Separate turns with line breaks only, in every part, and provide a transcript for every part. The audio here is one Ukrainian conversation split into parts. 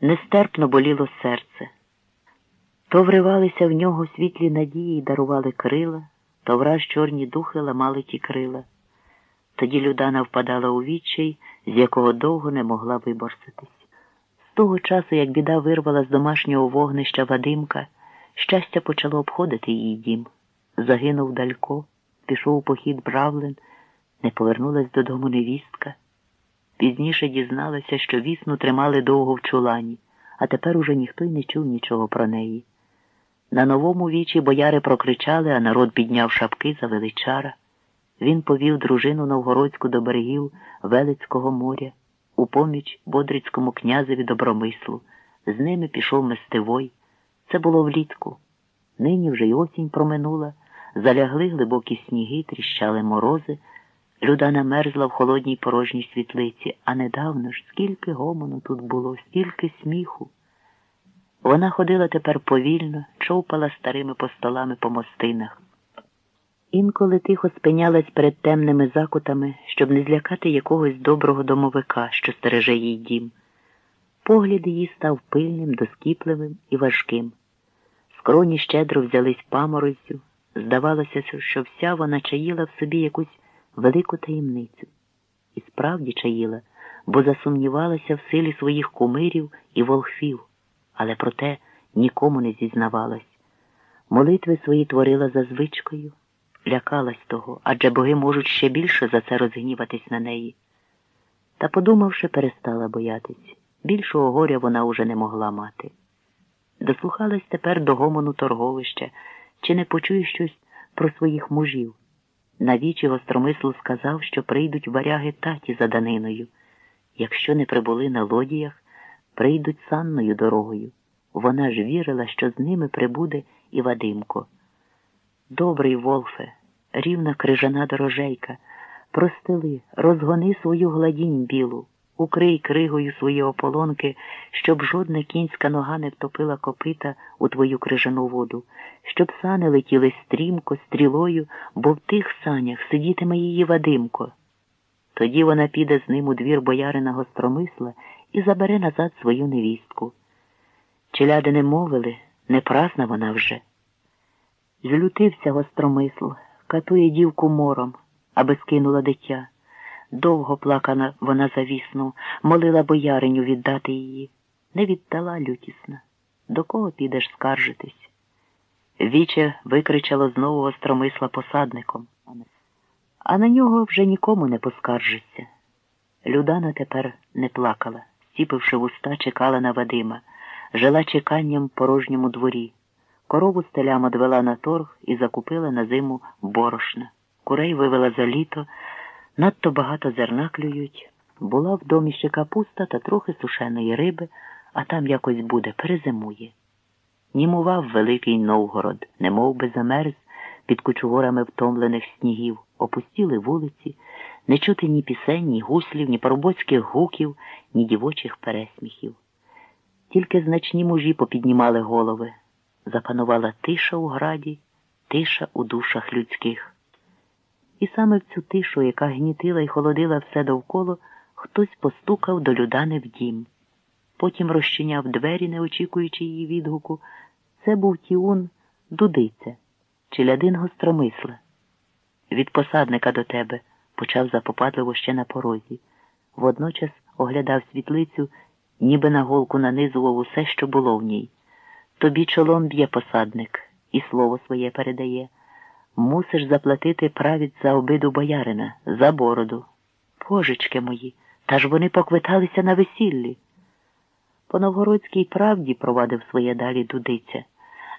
нестерпно боліло серце. То вривалися в нього світлі надії й дарували крила, то враз чорні духи ламали ті крила. Тоді Людана впадала у відчай, з якого довго не могла виборситись. З того часу, як біда вирвала з домашнього вогнища Вадимка, щастя почало обходити її дім. Загинув Далько, пішов у похід Бравлин, не повернулась додому невістка. Пізніше дізналася, що вісну тримали довго в чулані, а тепер уже ніхто й не чув нічого про неї. На новому вічі бояри прокричали, а народ підняв шапки за величара. Він повів дружину новгородську до берегів Велицького моря, у поміч Бодрицькому князеві добромислу. З ними пішов Мистевой. Це було влітку. Нині вже й осінь проминула, залягли глибокі сніги, тріщали морози. Люда намерзла в холодній порожній світлиці, а недавно ж скільки гомону тут було, стільки сміху. Вона ходила тепер повільно, човпала старими постолами по мостинах. Інколи тихо спинялась перед темними закутами, щоб не злякати якогось доброго домовика, що стереже їй дім. Погляд її став пильним, доскіпливим і важким. Скроні щедро взялись паморозю. Здавалося, що вся вона чаїла в собі якусь велику таємницю. І справді чаїла, бо засумнівалася в силі своїх кумирів і волхвів, але проте нікому не зізнавалась. Молитви свої творила за звичкою, лякалась того, адже боги можуть ще більше за це розгніватись на неї. Та, подумавши, перестала боятись. Більшого горя вона уже не могла мати. Дослухалась тепер до гомону торговища, чи не почує щось про своїх мужів. Навічі гостромислу сказав, що прийдуть варяги таті за даниною. Якщо не прибули на лодіях, прийдуть санною дорогою. Вона ж вірила, що з ними прибуде і Вадимко. Добрий Волфе, рівна крижана дорожейка, простили, розгони свою гладінь білу, укрий кригою свої ополонки, щоб жодна кінська нога не втопила копита у твою крижану воду, щоб сани летіли стрімко, стрілою, бо в тих санях сидітиме її Вадимко. Тоді вона піде з ним у двір боярина гостромисла і забере назад свою невістку. Челяди не мовили, не прасна вона вже. Злютився гостромисл, катує дівку мором, аби скинула дитя. Довго плакана вона завісно, молила бояриню віддати її. Не віддала лютісна. До кого підеш скаржитись? Віче викричало знову остромисла посадником, а на нього вже нікому не поскаржиться. Людана тепер не плакала, стіпивши вуста, чекала на Вадима, жила чеканням в порожньому дворі. Корову стелям одвела на торг і закупила на зиму борошна. Курей вивела за літо, надто багато зерна клюють. Була в домі ще капуста та трохи сушеної риби, а там якось буде, перезимує. Німував великий Новгород, немов би замерз під кучугорами втомлених снігів, опустіли вулиці, не чути ні пісень, ні гуслів, ні парубоцьких гуків, ні дівочих пересміхів. Тільки значні мужі попіднімали голови. Запанувала тиша у граді, тиша у душах людських. І саме в цю тишу, яка гнітила і холодила все довкола, хтось постукав до Людани в дім. Потім розчиняв двері, не очікуючи її відгуку. Це був Тіун Дудиця, челядин гостромисла. Від посадника до тебе почав запопадливо ще на порозі. Водночас оглядав світлицю, ніби на голку нанизував усе, що було в ній. Тобі чолом б'є посадник і слово своє передає. Мусиш заплатити правід за обиду боярина, за бороду. Божечки мої, та ж вони поквиталися на весіллі. По новгородській правді провадив своє далі дудиця.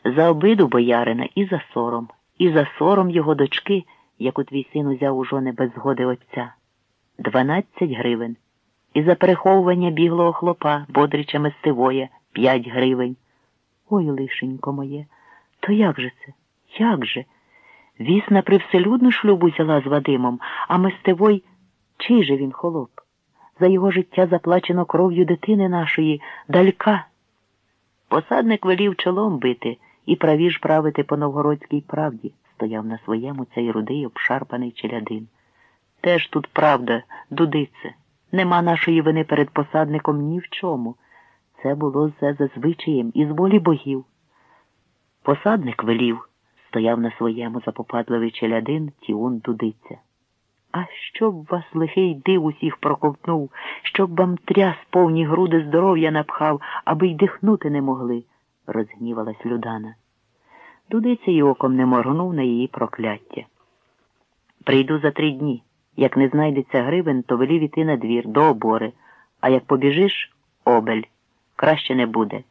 За обиду боярина і за сором, і за сором його дочки, яку твій син узяв у жони без згоди отця. Дванадцять гривень. І за переховування біглого хлопа, бодрича Мистивоя, п'ять гривень. Ой, лишенько моє, то як же це? Як же? Вісна привселюдну шлюбу взяла з Вадимом, а Мистевой, чий же він холоп? За його життя заплачено кров'ю дитини нашої, далька. Посадник велів чолом бити і правіж правити по новгородській правді, стояв на своєму цей рудий обшарпаний челядин. Теж тут правда, дудице, нема нашої вини перед посадником ні в чому. Це було все за звичаєм із волі богів. Посадник велів, стояв на своєму запопадливий челядин Тіун Дудиця. А щоб вас лихий див усіх проковтнув, щоб вам тряс повні груди здоров'я напхав, аби й дихнути не могли, розгнівалась Людана. Дудиця й оком не моргнув на її прокляття. Прийду за три дні. Як не знайдеться гривен, то велів іти на двір, до обори, а як побіжиш обель. Краще не буде.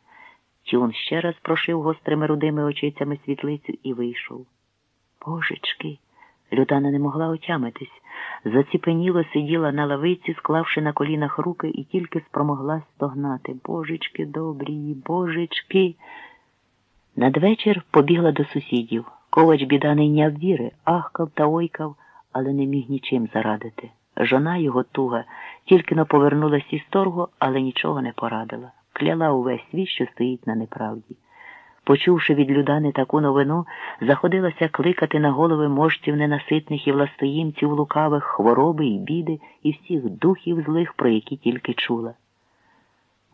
Тюн ще раз прошив гострими рудими очицями світлицю і вийшов. Божечки. Людана не могла отямитись. Заціпеніло сиділа на лавиці, склавши на колінах руки, і тільки спромоглась стогнати. Божечки добрі, божечки. Надвечір побігла до сусідів. Ковач біда не йняв віри, ахкав та ойкав, але не міг нічим зарадити. Жона його туга, тільки но повернулась із торгу, але нічого не порадила. Кляла увесь світ, що стоїть на неправді. Почувши від Людани таку новину, заходилася кликати на голови можців ненаситних і властоїмців лукавих хвороби і біди і всіх духів злих, про які тільки чула.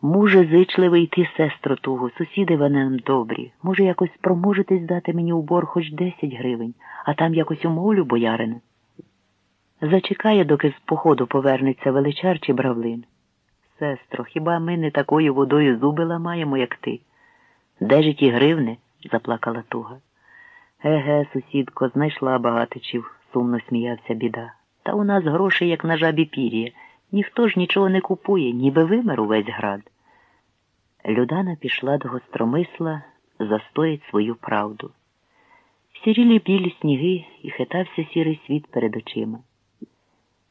Муже зичливий ти, сестро тугу, сусіди вони нам добрі. Може, якось спроможетесь дати мені у бор хоч десять гривень, а там якось умовлю, боярина. Зачекає, доки з походу повернеться величар чи бравлин. Сестро, хіба ми не такою водою зуби ламаємо, як ти? Де ж ті гривни? заплакала туга. Еге, сусідко, знайшла багатичів, сумно сміявся біда. Та у нас гроші, як на жабі пір'я. Ніхто ж нічого не купує, ніби вимер увесь град. Людана пішла до гостромисла застоїть свою правду. Сірілі білі сніги і хитався сірий світ перед очима.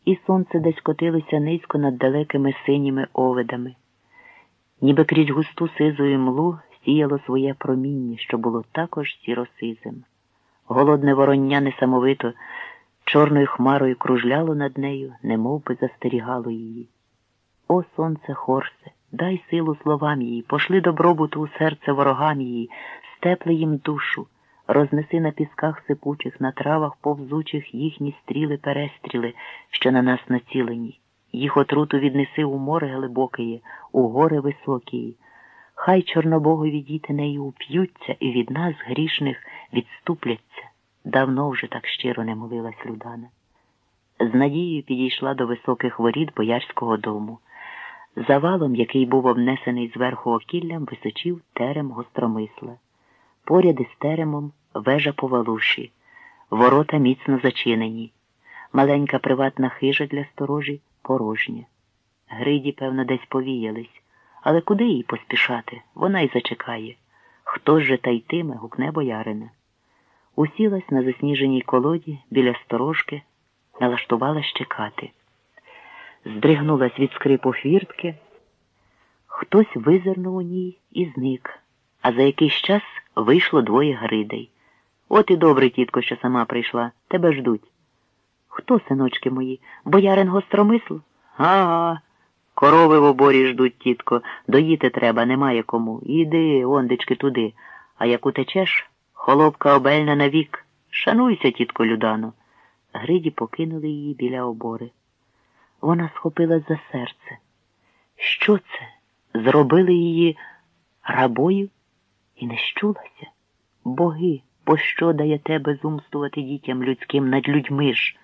І сонце десь котилося низько над далекими синіми овидами, ніби крізь густу сизу млу сіяло своє проміння, що було також сіросизим. Голодне вороння несамовито чорною хмарою кружляло над нею, немов би застерігало її. О, сонце Хорсе, дай силу словам її, пошли добробуту у серце ворогам її, степли їм душу, рознеси на пісках сипучих, на травах повзучих їхні стріли перестріли, що на нас націлені. Їх отруту віднеси у море глибокеє, у гори високії. Хай чорнобогові діти нею уп'ються і від нас, грішних, відступляться. Давно вже так щиро не молилась Людана. З надією підійшла до високих воріт боярського дому. Завалом, який був обнесений зверху окіллям, височив терем гостромисла. Поряд із теремом вежа повалуші, ворота міцно зачинені, маленька приватна хижа для сторожі порожня. Гриді, певно, десь повіялись, але куди їй поспішати? Вона й зачекає. Хто ж же та йтиме, гукне боярина. Усілась на засніженій колоді біля сторожки, налаштувалась чекати. Здригнулась від скрипу фіртки. Хтось визирнув у ній і зник, а за якийсь час вийшло двоє гридей. От і добре, тітко, що сама прийшла, тебе ждуть. Хто, синочки мої, боярин гостромисл? Ага. Корови в оборі ждуть, тітко, доїти треба, немає кому. Іди, ондечки, туди. А як утечеш, холопка обельна навік. Шануйся, тітко Людано. Гриді покинули її біля обори. Вона схопилась за серце. Що це? Зробили її рабою і не щулася? Боги, пощо дає тебе зумстувати дітям людським над людьми ж?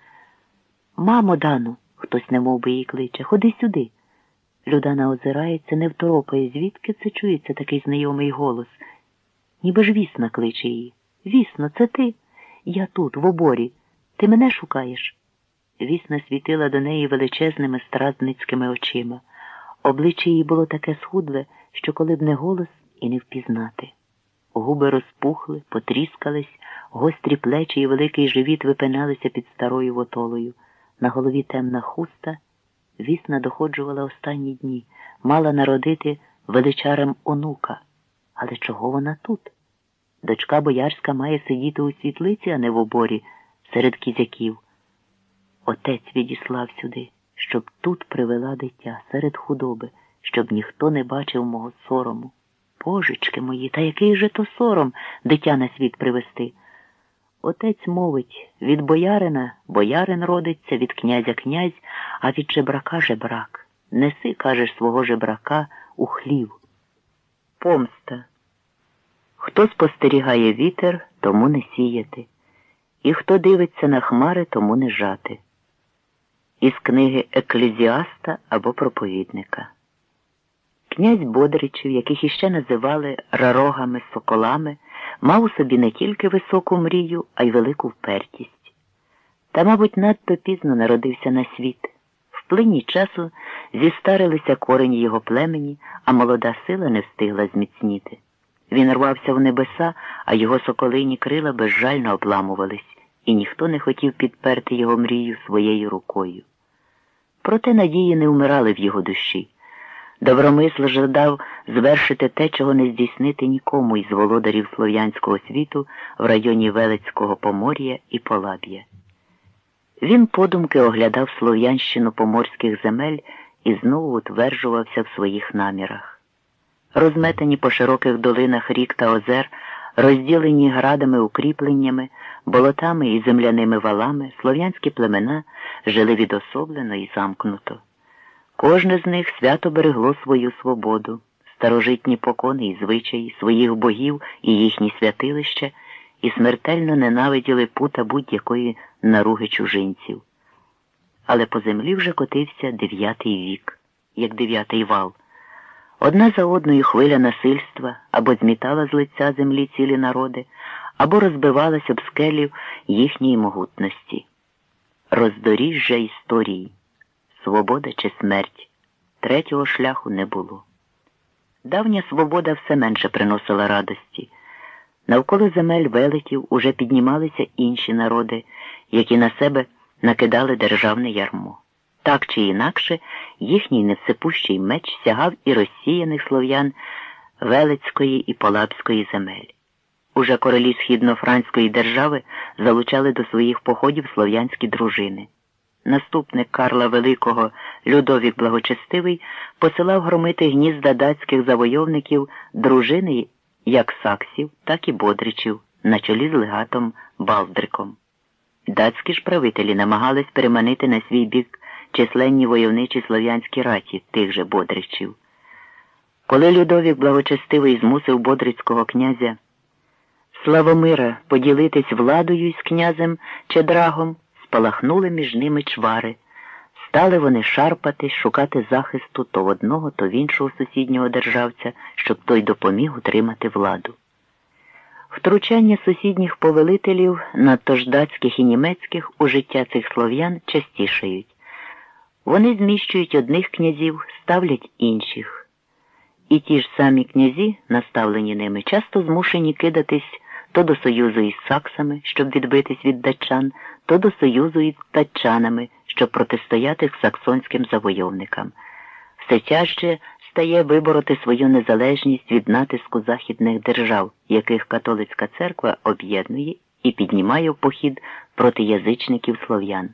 Мамо, Дану, хтось немов би її кличе, ходи сюди. Людана озирається, не второпає, звідки це чується такий знайомий голос. Ніби ж вісна кличе її. Вісно, це ти. Я тут, в оборі. Ти мене шукаєш? Вісна світила до неї величезними стразницькими очима. Обличчя її було таке схудле, що коли б не голос і не впізнати. Губи розпухли, потріскались, гострі плечі і великий живіт випиналися під старою вотолою. На голові темна хуста. Вісна доходжувала останні дні, мала народити величарем онука. Але чого вона тут? Дочка боярська має сидіти у світлиці, а не в оборі, серед кізяків. Отець відіслав сюди, щоб тут привела дитя серед худоби, щоб ніхто не бачив мого сорому. Божечки мої, та який же то сором дитя на світ привести? Отець мовить від боярина боярин родиться, від князя князь, а від жебрака жебрак. Неси, кажеш, свого жебрака у хлів. помста. Хто спостерігає вітер, тому не сіяти, і хто дивиться на хмари, тому не жати. Із книги Еклезіаста або проповідника. Князь Бодричів, яких іще називали рарогами, соколами, мав у собі не тільки високу мрію, а й велику впертість. Та, мабуть, надто пізно народився на світ. В плині часу зістарилися корені його племені, а молода сила не встигла зміцніти. Він рвався в небеса, а його соколині крила безжально обламувались, і ніхто не хотів підперти його мрію своєю рукою. Проте надії не вмирали в його душі. Добромисл жадав звершити те, чого не здійснити нікому із володарів слов'янського світу в районі Велицького Помор'я і Полаб'я. Він подумки оглядав Слов'янщину поморських земель і знову утверджувався в своїх намірах. Розметані по широких долинах рік та озер, розділені градами укріпленнями, болотами і земляними валами, слов'янські племена жили відособлено і замкнуто. Кожне з них свято берегло свою свободу, старожитні покони і звичаї, своїх богів і їхні святилища, і смертельно ненавиділи пута будь-якої наруги чужинців. Але по землі вже котився дев'ятий вік, як дев'ятий вал. Одна за одною хвиля насильства або змітала з лиця землі цілі народи, або розбивалась об скелів їхньої могутності. Роздоріжжя історії свобода чи смерть. Третього шляху не було. Давня свобода все менше приносила радості. Навколо земель велетів уже піднімалися інші народи, які на себе накидали державне ярмо. Так чи інакше, їхній невсипущий меч сягав і розсіяних слов'ян Велицької і Полабської земель. Уже королі східно-франської держави залучали до своїх походів слов'янські дружини. Наступник Карла Великого Людовік Благочестивий посилав громити гнізда датських завойовників дружини як саксів, так і бодричів на чолі з легатом Балдриком. Датські ж правителі намагались переманити на свій бік численні войовничі слов'янські раті тих же бодричів. Коли Людовік Благочестивий змусив бодрицького князя Славомира поділитись владою із князем Чедрагом, спалахнули між ними чвари. Стали вони шарпати, шукати захисту то в одного, то в іншого сусіднього державця, щоб той допоміг утримати владу. Втручання сусідніх повелителів, надто ж датських і німецьких, у життя цих слов'ян частішають. Вони зміщують одних князів, ставлять інших. І ті ж самі князі, наставлені ними, часто змушені кидатись то до союзу із саксами, щоб відбитись від датчан, то до союзу із датчанами, щоб протистояти саксонським завойовникам. Все чаще стає вибороти свою незалежність від натиску західних держав, яких католицька церква об'єднує і піднімає в похід проти язичників слов'ян.